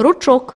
кручок.